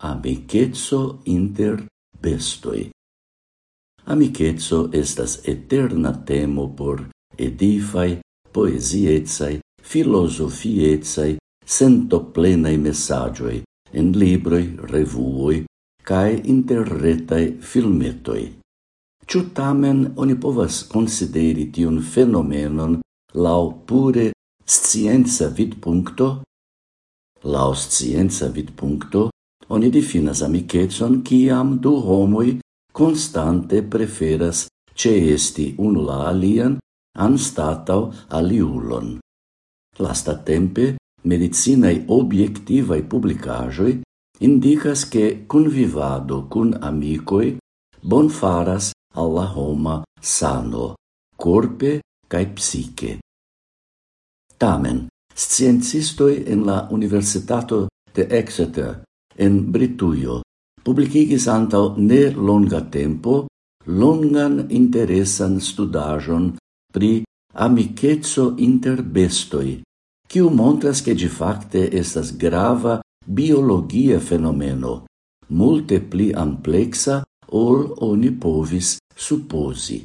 amicetso inter bestoi. Amicetso estas eterna temo por edifai, poesiezai, filosofiezai, sentoplenai messagioi en libroi, revuoi, cae interretai filmetoi. Ciu tamen oni povas consideri tiun fenomenon lau pure scienza vidpuncto? Lau scienza vidpuncto, oni definas amicetson ciam du homoi constante preferas ceesti unu la alian anstatau aliulon. Lasta tempe, medicinae obiectivae publicajoi indicas che convivado cun amicoi bonfaras alla homa sano, corpe cae psiche. Tamen, sciencistoi en la Universitato de Exeter en Britujo publicigis antau ne longa tempo longan interesan studajon pri amicetso inter bestoi, quiu montras che di facte estas grava biologia fenomeno, multe pli amplexa ol oni povis supposi.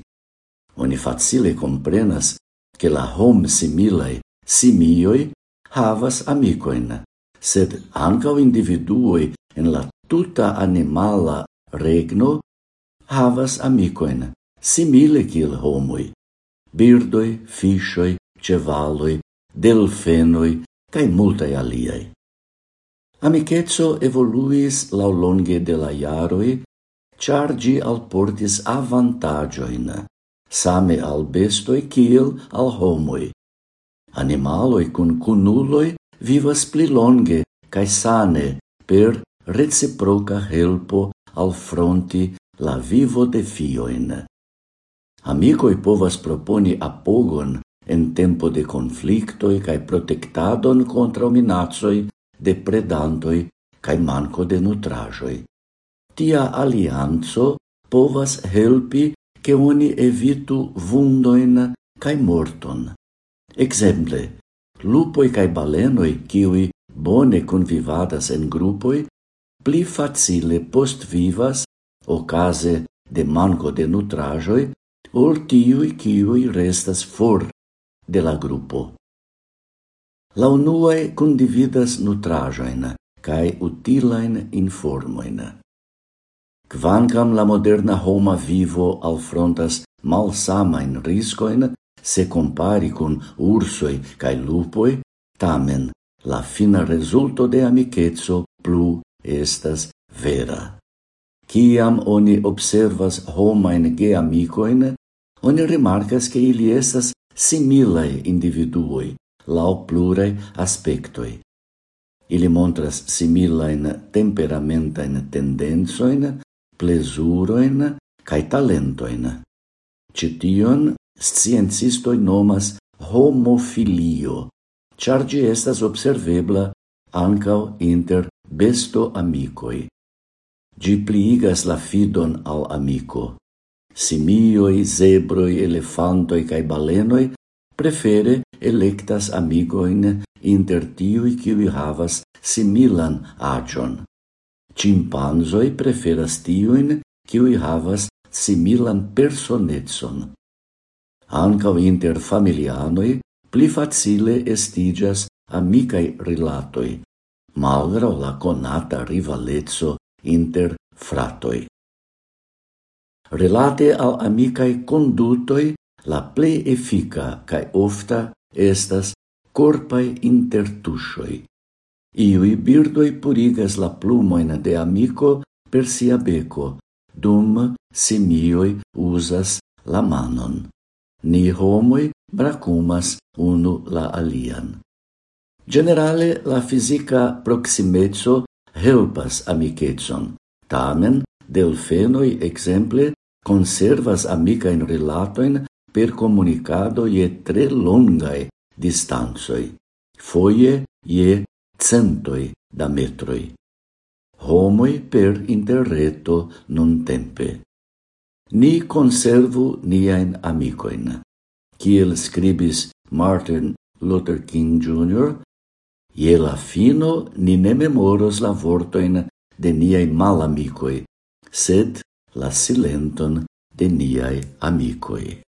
Oni facile comprenas che la hom similae simioi havas amicoin, sed ancao individuoj en la tuta animala regno havas amicoin, simile kiel homoi. Birdoi, fishoi, cevaloi, delfenoi, cae multae aliai. Amicetso evoluis laulonge de la iaroi, char gi alportis avantagioin, same al bestoi kiel al homoi. Animaloi cun cunuloi vivas pli longe cae sane per reciproca helpo al fronti la vivo de fioin. Amicoi povas proponi apogon en tempo de conflictoi cae protectadon contra minacoi de predantoi cae manco de nutrajoi. Tia alianzo povas helpi che oni evitu vundoin cae morton. Exemple, lupoi cae balenoi, kiwi bone convivadas en grupoi, pli facile post vivas, ocase de manco de nutrajoi, ol tiui kiwi restas for de la grupo. La unuae condividas nutrajoin cae utilain informoin. Quancam la moderna homa vivo alfrontas malsamain riscoin, se compari con ursoi cae lupoi, tamen la fina resulto de amicetso plu estas vera. Ciam oni observas homain ge amicoin, oni remarcas che ili estas similae individuoi, lau plurae aspectoi. Ili montras similain temperamentain tendenzoin, plesuroin, cae talentoin. Cition sciencistoi nomas homofilio, char gi estas observebla ancao inter besto amicoi. Gi pliigas la fidon al amico. Simioi, zebroi, elefantoi cae balenoi prefere electas amigoin inter tiui kiwi havas similan agion. Cimpanzoi preferas tiuin kiwi havas similan personetson anca inter familianoi pli facile estigas amicai rilatoi, malgrau la conata rivalezzo inter fratoi. Relate al amicai condutoi, la ple effica cae ofta estas corpai intertuscioi. Iui birdoi purigas la plumoin de amico per sia beco, dum simioi usas la manon. Ni homoi bracumas unu la alian. Generale la fisica proximezzo helpas amicetson, tamen delfenoi exemple conservas amica in relatoin per comunicado ie tre longae distanzoi, foie ie centoi da metroi. Homoi per interreto non tempe ni conservu niain amicoin. Ciel scribis Martin Luther King Jr., Ie la fino ni ne memoros la vortoin de niai malamicoi, sed la silenton de niai amicoi.